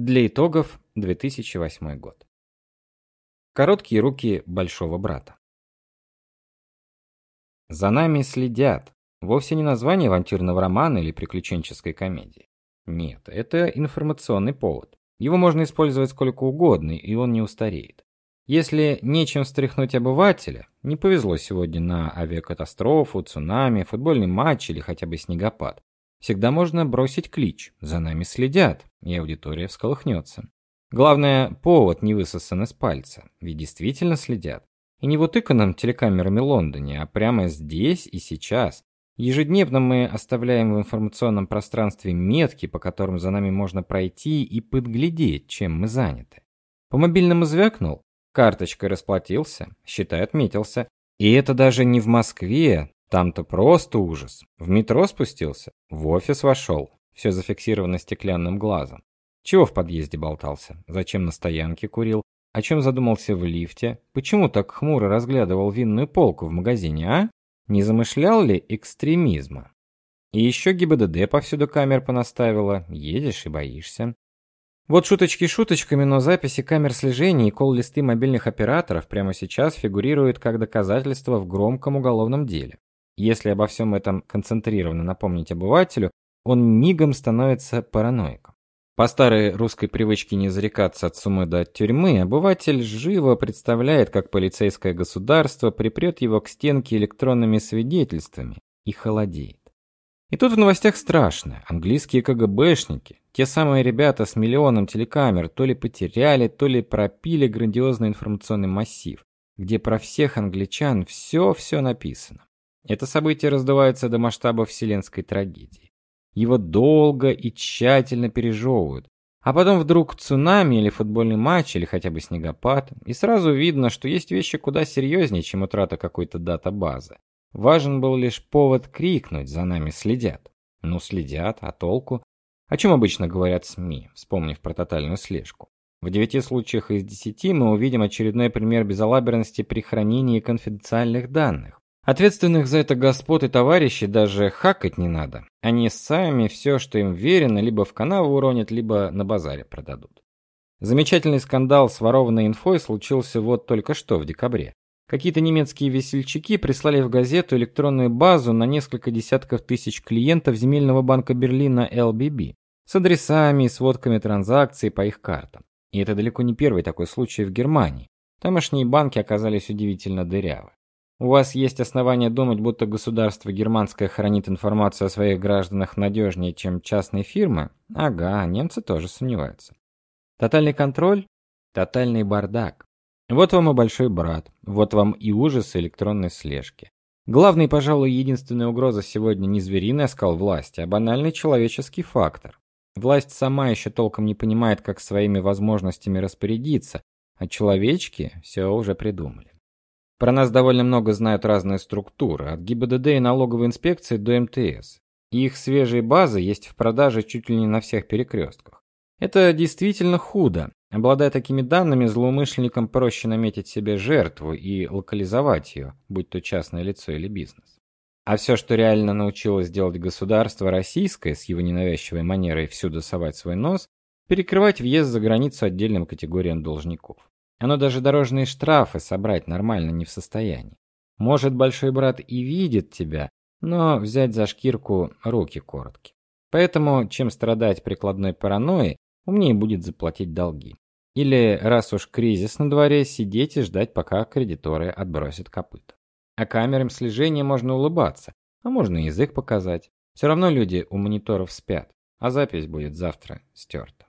Для итогов 2008 год. Короткие руки большого брата. За нами следят. Вовсе не название авантюрного романа или приключенческой комедии. Нет, это информационный повод. Его можно использовать сколько угодно, и он не устареет. Если нечем встряхнуть обывателя, не повезло сегодня на авиакатастрофу, цунами, футбольный матч или хотя бы снегопад, всегда можно бросить клич «За нами следят», и аудитория всколыхнется. Главное, повод не высосан из пальца, ведь действительно следят. И не в утыканном телекамерами Лондоне, а прямо здесь и сейчас. Ежедневно мы оставляем в информационном пространстве метки, по которым за нами можно пройти и подглядеть, чем мы заняты. По мобильному звякнул, карточкой расплатился, считай отметился. И это даже не в Москве, там-то просто ужас. В метро спустился, в офис вошел, все зафиксировано стеклянным глазом. Чего в подъезде болтался? Зачем на стоянке курил? О чем задумался в лифте? Почему так хмуро разглядывал винную полку в магазине, а? Не замышлял ли экстремизма? И еще ГИБДД повсюду камер понаставила. Едешь и боишься. Вот шуточки шуточками, но записи камер слежения и колл-листы мобильных операторов прямо сейчас фигурируют как доказательство в громком уголовном деле. Если обо всем этом концентрированно напомнить обывателю, он мигом становится параноиком. По старой русской привычке не зарекаться от сумы до тюрьмы, обыватель живо представляет, как полицейское государство припрет его к стенке электронными свидетельствами и холодеет. И тут в новостях страшно. Английские КГБшники, те самые ребята с миллионом телекамер, то ли потеряли, то ли пропили грандиозный информационный массив, где про всех англичан все-все написано. Это событие раздувается до масштаба вселенской трагедии. Его долго и тщательно пережевывают. А потом вдруг цунами или футбольный матч, или хотя бы снегопад, и сразу видно, что есть вещи куда серьезнее, чем утрата какой-то датабазы. Важен был лишь повод крикнуть «За нами следят». Ну, следят, а толку? О чем обычно говорят СМИ, вспомнив про тотальную слежку? В девяти случаях из десяти мы увидим очередной пример безалаберности при хранении конфиденциальных данных. Ответственных за это господ и товарищи даже хакать не надо. Они сами все, что им верено, либо в канаву уронят, либо на базаре продадут. Замечательный скандал с ворованной инфой случился вот только что в декабре. Какие-то немецкие весельчаки прислали в газету электронную базу на несколько десятков тысяч клиентов земельного банка Берлина LBB с адресами и сводками транзакций по их картам. И это далеко не первый такой случай в Германии. Тамошние банки оказались удивительно дырявы. У вас есть основания думать, будто государство германское хранит информацию о своих гражданах надежнее, чем частные фирмы? Ага, немцы тоже сомневаются. Тотальный контроль, тотальный бардак. Вот вам и большой брат, вот вам и ужас электронной слежки. Главный, пожалуй, единственная угроза сегодня не звериный оскал власти, а банальный человеческий фактор. Власть сама еще толком не понимает, как своими возможностями распорядиться, а человечки все уже придумали. Про нас довольно много знают разные структуры, от ГИБДД и налоговой инспекции до МТС. Их свежие базы есть в продаже чуть ли не на всех перекрестках. Это действительно худо. Обладая такими данными, злоумышленникам проще наметить себе жертву и локализовать ее, будь то частное лицо или бизнес. А все, что реально научилось делать государство российское с его ненавязчивой манерой всюду совать свой нос, перекрывать въезд за границу отдельным категориям должников. Оно даже дорожные штрафы собрать нормально не в состоянии. Может, большой брат и видит тебя, но взять за шкирку руки коротки. Поэтому, чем страдать прикладной паранойей, умнее будет заплатить долги. Или, раз уж кризис на дворе, сидеть и ждать, пока кредиторы отбросят копыта. А камерам слежения можно улыбаться, а можно язык показать. Все равно люди у мониторов спят, а запись будет завтра стерта.